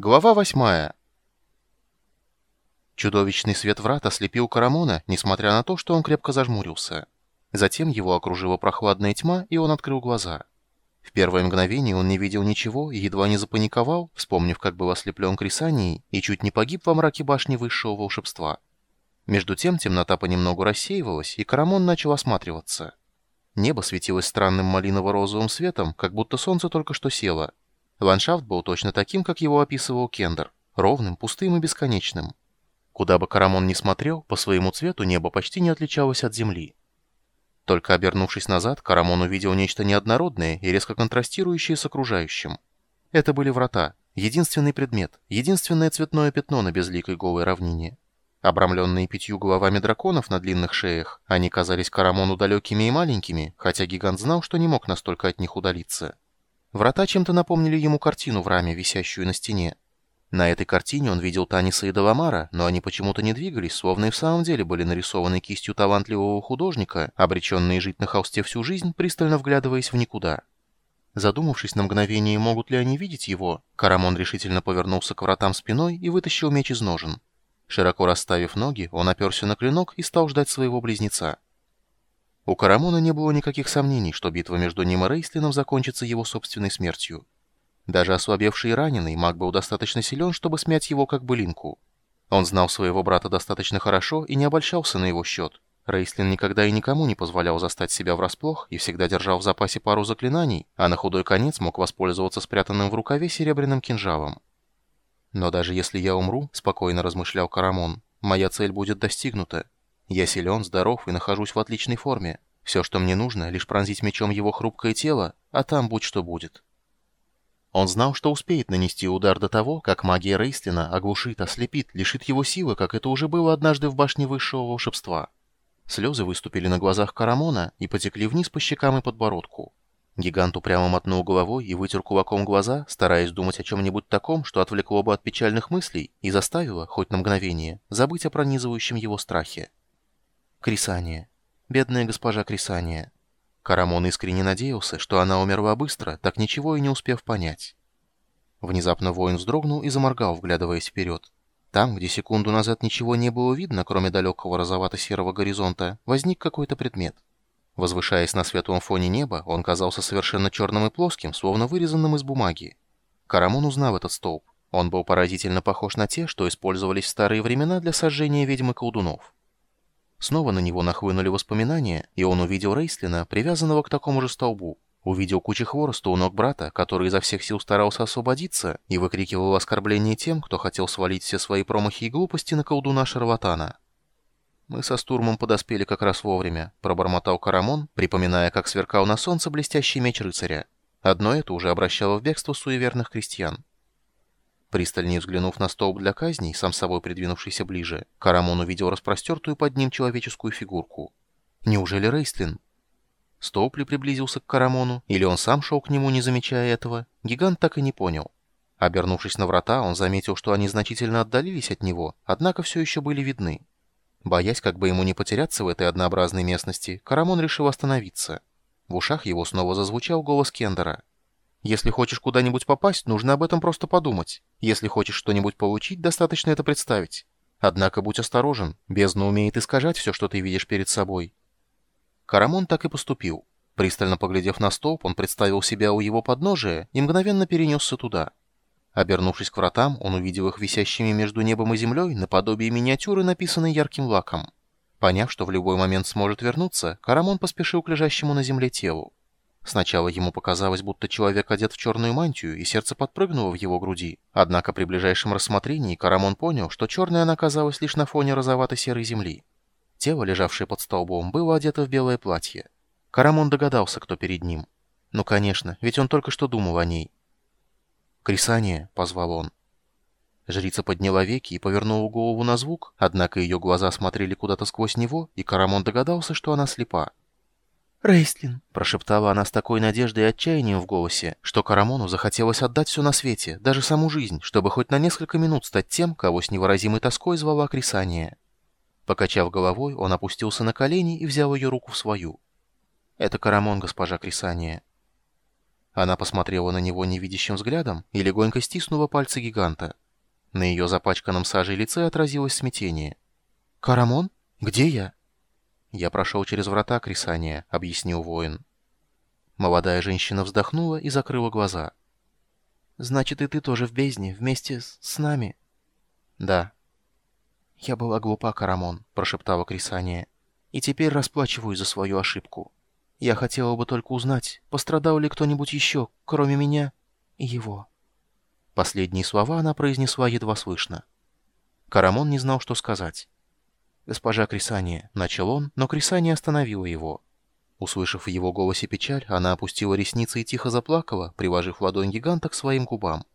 Глава восьмая. Чудовищный свет врат ослепил Карамона, несмотря на то, что он крепко зажмурился. Затем его окружила прохладная тьма, и он открыл глаза. В первое мгновение он не видел ничего и едва не запаниковал, вспомнив, как был ослеплен Крисанией, и чуть не погиб во мраке башни высшего волшебства. Между тем темнота понемногу рассеивалась, и Карамон начал осматриваться. Небо светилось странным малиново-розовым светом, как будто солнце только что село, Ландшафт был точно таким, как его описывал Кендер, ровным, пустым и бесконечным. Куда бы Карамон ни смотрел, по своему цвету небо почти не отличалось от земли. Только обернувшись назад, Карамон увидел нечто неоднородное и резко контрастирующее с окружающим. Это были врата, единственный предмет, единственное цветное пятно на безликой голой равнине. Обрамленные пятью головами драконов на длинных шеях, они казались Карамону далекими и маленькими, хотя гигант знал, что не мог настолько от них удалиться. Врата чем-то напомнили ему картину в раме, висящую на стене. На этой картине он видел Таниса и Даламара, но они почему-то не двигались, словно и в самом деле были нарисованы кистью талантливого художника, обреченные жить на холсте всю жизнь, пристально вглядываясь в никуда. Задумавшись на мгновение, могут ли они видеть его, Карамон решительно повернулся к вратам спиной и вытащил меч из ножен. Широко расставив ноги, он оперся на клинок и стал ждать своего близнеца. У Карамона не было никаких сомнений, что битва между ним и Рейслином закончится его собственной смертью. Даже ослабевший и раненый, маг был достаточно силен, чтобы смять его как былинку. Он знал своего брата достаточно хорошо и не обольщался на его счет. Рейслин никогда и никому не позволял застать себя врасплох и всегда держал в запасе пару заклинаний, а на худой конец мог воспользоваться спрятанным в рукаве серебряным кинжалом. «Но даже если я умру», — спокойно размышлял Карамон, — «моя цель будет достигнута. Я силен, здоров и нахожусь в отличной форме. Все, что мне нужно, лишь пронзить мечом его хрупкое тело, а там будь что будет. Он знал, что успеет нанести удар до того, как магия Рейслина оглушит, ослепит, лишит его силы, как это уже было однажды в башне высшего волшебства. Слезы выступили на глазах Карамона и потекли вниз по щекам и подбородку. Гигант упрямо мотнул головой и вытер кулаком глаза, стараясь думать о чем-нибудь таком, что отвлекло бы от печальных мыслей и заставило, хоть на мгновение, забыть о пронизывающем его страхе. Крисания. Бедная госпожа Крисания. Карамон искренне надеялся, что она умерла быстро, так ничего и не успев понять. Внезапно воин вздрогнул и заморгал, вглядываясь вперед. Там, где секунду назад ничего не было видно, кроме далекого розовато-серого горизонта, возник какой-то предмет. Возвышаясь на светлом фоне неба, он казался совершенно черным и плоским, словно вырезанным из бумаги. Карамон узнал этот столб. Он был поразительно похож на те, что использовались в старые времена для сожжения ведьм и колдунов. Снова на него нахлынули воспоминания, и он увидел Рейслина, привязанного к такому же столбу. Увидел кучу хвороста у ног брата, который изо всех сил старался освободиться и выкрикивал оскорбления тем, кто хотел свалить все свои промахи и глупости на колдуна-шарлатана. «Мы со Стурмом подоспели как раз вовремя», — пробормотал Карамон, припоминая, как сверкал на солнце блестящий меч рыцаря. Одно это уже обращало в бегство суеверных крестьян. Пристальнее взглянув на столб для казней, сам собой придвинувшийся ближе, Карамон увидел распростертую под ним человеческую фигурку. Неужели Рейстлин? Столб ли приблизился к Карамону, или он сам шел к нему, не замечая этого, гигант так и не понял. Обернувшись на врата, он заметил, что они значительно отдалились от него, однако все еще были видны. Боясь, как бы ему не потеряться в этой однообразной местности, Карамон решил остановиться. В ушах его снова зазвучал голос Кендера. Если хочешь куда-нибудь попасть, нужно об этом просто подумать. Если хочешь что-нибудь получить, достаточно это представить. Однако будь осторожен, бездна умеет искажать все, что ты видишь перед собой. Карамон так и поступил. Пристально поглядев на столб, он представил себя у его подножия и мгновенно перенесся туда. Обернувшись к вратам, он увидел их висящими между небом и землей наподобие миниатюры, написанной ярким лаком. Поняв, что в любой момент сможет вернуться, Карамон поспешил к лежащему на земле телу. Сначала ему показалось, будто человек одет в черную мантию, и сердце подпрыгнуло в его груди. Однако при ближайшем рассмотрении Карамон понял, что черная она оказалась лишь на фоне розовато-серой земли. Тело, лежавшее под столбом, было одето в белое платье. Карамон догадался, кто перед ним. Ну, конечно, ведь он только что думал о ней. «Крисание!» — позвал он. Жрица подняла веки и повернула голову на звук, однако ее глаза смотрели куда-то сквозь него, и Карамон догадался, что она слепа. «Рейстлин», — прошептала она с такой надеждой и отчаянием в голосе, что Карамону захотелось отдать все на свете, даже саму жизнь, чтобы хоть на несколько минут стать тем, кого с невыразимой тоской звала Крисания. Покачав головой, он опустился на колени и взял ее руку в свою. «Это Карамон, госпожа Крисания». Она посмотрела на него невидящим взглядом и легонько стиснула пальцы гиганта. На ее запачканном сажей лице отразилось смятение. «Карамон? Где я?» «Я прошел через врата Крисания», — объяснил воин. Молодая женщина вздохнула и закрыла глаза. «Значит, и ты тоже в бездне, вместе с, с нами?» «Да». «Я была глупа, Карамон», — прошептала Крисания. «И теперь расплачиваюсь за свою ошибку. Я хотела бы только узнать, пострадал ли кто-нибудь еще, кроме меня и его». Последние слова она произнесла едва слышно. Карамон не знал, что сказать. «Госпожа Крисания», — начал он, но Крисания остановила его. Услышав в его голосе печаль, она опустила ресницы и тихо заплакала, приложив ладонь гиганта к своим губам.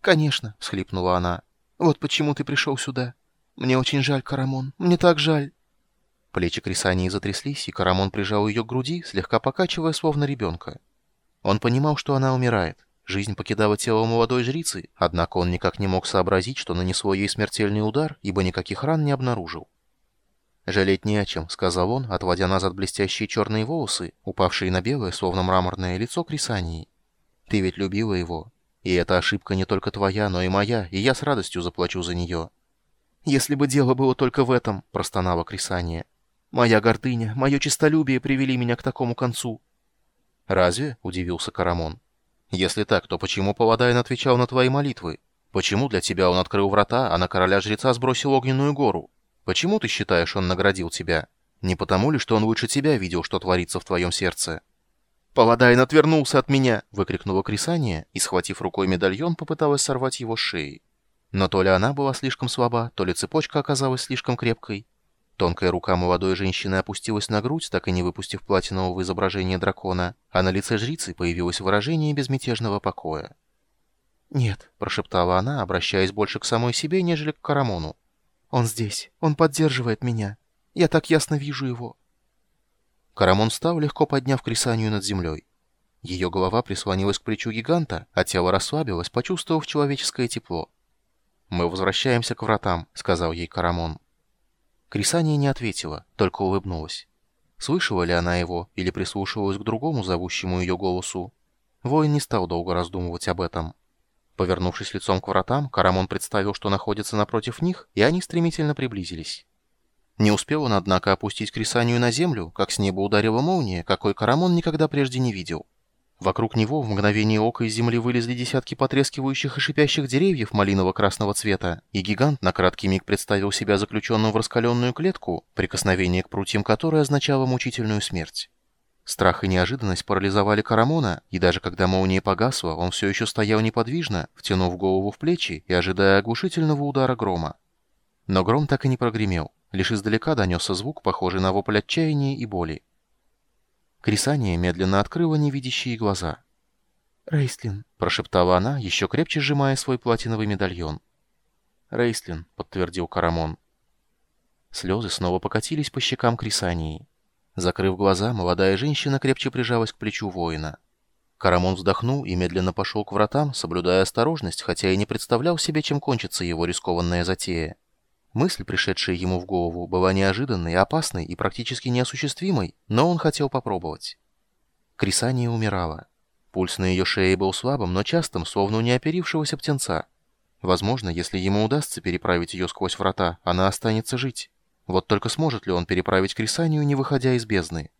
«Конечно», — всхлипнула она. «Вот почему ты пришел сюда. Мне очень жаль, Карамон, мне так жаль». Плечи Крисании затряслись, и Карамон прижал ее к груди, слегка покачивая, словно ребенка. Он понимал, что она умирает. Жизнь покидала тело молодой жрицы, однако он никак не мог сообразить, что нанесло ей смертельный удар, ибо никаких ран не обнаружил. «Жалеть не о чем», — сказал он, отводя назад блестящие черные волосы, упавшие на белое, словно мраморное лицо Крисании. «Ты ведь любила его. И эта ошибка не только твоя, но и моя, и я с радостью заплачу за нее». «Если бы дело было только в этом», — простонала Крисания. «Моя гордыня, мое честолюбие привели меня к такому концу». «Разве?» — удивился Карамон. Если так, то почему Паладайн отвечал на твои молитвы? Почему для тебя он открыл врата, а на короля-жреца сбросил огненную гору? Почему ты считаешь, он наградил тебя? Не потому ли, что он лучше тебя видел, что творится в твоем сердце?» «Паладайн отвернулся от меня!» — выкрикнула Крисания и, схватив рукой медальон, попыталась сорвать его с шеи. Но то ли она была слишком слаба, то ли цепочка оказалась слишком крепкой. Тонкая рука молодой женщины опустилась на грудь, так и не выпустив платинового изображения дракона, а на лице жрицы появилось выражение безмятежного покоя. «Нет», — прошептала она, обращаясь больше к самой себе, нежели к Карамону. «Он здесь. Он поддерживает меня. Я так ясно вижу его». Карамон встал, легко подняв Крисанию над землей. Ее голова прислонилась к плечу гиганта, а тело расслабилось, почувствовав человеческое тепло. «Мы возвращаемся к вратам», — сказал ей Карамон. Крисания не ответила, только улыбнулась. Слышала ли она его или прислушивалась к другому зовущему ее голосу? Воин не стал долго раздумывать об этом. Повернувшись лицом к вратам, Карамон представил, что находится напротив них, и они стремительно приблизились. Не успел он, однако, опустить Крисанию на землю, как с неба ударила молния, какой Карамон никогда прежде не видел. Вокруг него в мгновение ока из земли вылезли десятки потрескивающих и шипящих деревьев малиново-красного цвета, и гигант на краткий миг представил себя заключенным в раскаленную клетку, прикосновение к прутьям которой означало мучительную смерть. Страх и неожиданность парализовали Карамона, и даже когда молния погасла, он все еще стоял неподвижно, втянув голову в плечи и ожидая оглушительного удара грома. Но гром так и не прогремел, лишь издалека донесся звук, похожий на вопль отчаяния и боли. Крисания медленно открыла невидящие глаза. «Рейстлин», — прошептала она, еще крепче сжимая свой платиновый медальон. «Рейстлин», — подтвердил Карамон. Слезы снова покатились по щекам Крисании. Закрыв глаза, молодая женщина крепче прижалась к плечу воина. Карамон вздохнул и медленно пошел к вратам, соблюдая осторожность, хотя и не представлял себе, чем кончится его рискованная затея. Мысль, пришедшая ему в голову, была неожиданной, опасной и практически неосуществимой, но он хотел попробовать. Крисания умирала. Пульс на ее шее был слабым, но частым, словно у неоперившегося птенца. Возможно, если ему удастся переправить ее сквозь врата, она останется жить. Вот только сможет ли он переправить Крисанию, не выходя из бездны?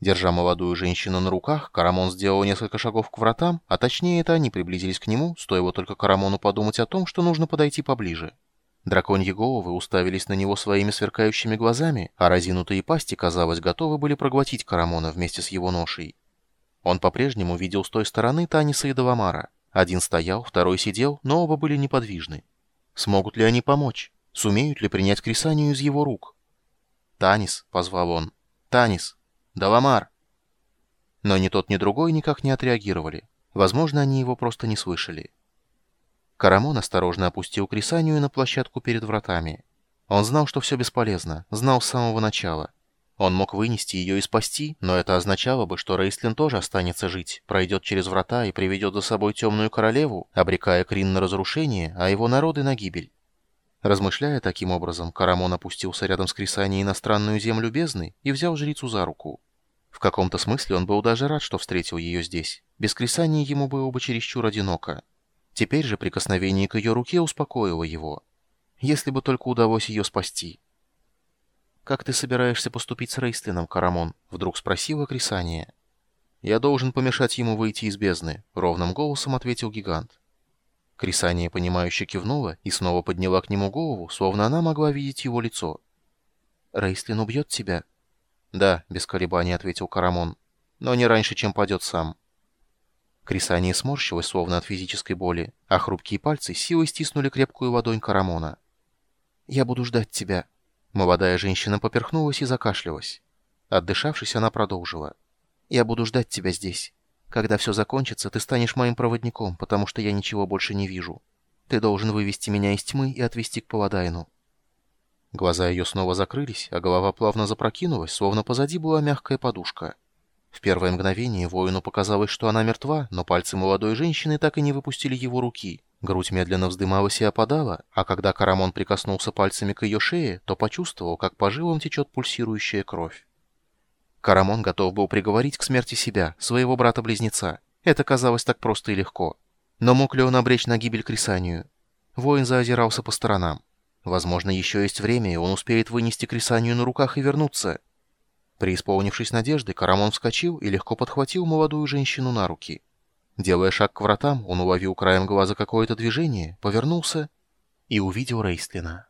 Держа молодую женщину на руках, Карамон сделал несколько шагов к вратам, а точнее это они приблизились к нему, стоило только Карамону подумать о том, что нужно подойти поближе. Драконьи головы уставились на него своими сверкающими глазами, а разинутые пасти, казалось, готовы были проглотить Карамона вместе с его ношей. Он по-прежнему видел с той стороны Таниса и Давамара. Один стоял, второй сидел, но оба были неподвижны. Смогут ли они помочь? Сумеют ли принять Крисанию из его рук? «Танис», — позвал он. «Танис! Давамар!» Но ни тот, ни другой никак не отреагировали. Возможно, они его просто не слышали. Карамон осторожно опустил Крисанию на площадку перед вратами. Он знал, что все бесполезно, знал с самого начала. Он мог вынести ее и спасти, но это означало бы, что Рейстлин тоже останется жить, пройдет через врата и приведет за собой темную королеву, обрекая Крин на разрушение, а его народы на гибель. Размышляя таким образом, Карамон опустился рядом с Крисанией на странную землю бездны и взял жрицу за руку. В каком-то смысле он был даже рад, что встретил ее здесь. Без Крисании ему было бы чересчур одиноко. Теперь же прикосновение к ее руке успокоило его. Если бы только удалось ее спасти. «Как ты собираешься поступить с Рейстлином, Карамон?» — вдруг спросила Крисания. «Я должен помешать ему выйти из бездны», — ровным голосом ответил гигант. Крисания, понимающе кивнула и снова подняла к нему голову, словно она могла видеть его лицо. «Рейстлин убьет тебя?» «Да», — без колебаний ответил Карамон. «Но не раньше, чем падет сам». Крисания сморщилась, словно от физической боли, а хрупкие пальцы силой стиснули крепкую ладонь Карамона. «Я буду ждать тебя». Молодая женщина поперхнулась и закашлялась. Отдышавшись, она продолжила. «Я буду ждать тебя здесь. Когда все закончится, ты станешь моим проводником, потому что я ничего больше не вижу. Ты должен вывести меня из тьмы и отвести к Паладайну». Глаза ее снова закрылись, а голова плавно запрокинулась, словно позади была мягкая подушка. В первое мгновение воину показалось, что она мертва, но пальцы молодой женщины так и не выпустили его руки. Грудь медленно вздымалась и опадала, а когда Карамон прикоснулся пальцами к ее шее, то почувствовал, как по жилам течет пульсирующая кровь. Карамон готов был приговорить к смерти себя, своего брата-близнеца. Это казалось так просто и легко. Но мог ли он обречь на гибель Крисанию? Воин заозирался по сторонам. Возможно, еще есть время, и он успеет вынести Крисанию на руках и вернуться. Преисполнившись надежды, Карамон вскочил и легко подхватил молодую женщину на руки. Делая шаг к вратам, он уловил краем глаза какое-то движение, повернулся и увидел Рейстлина.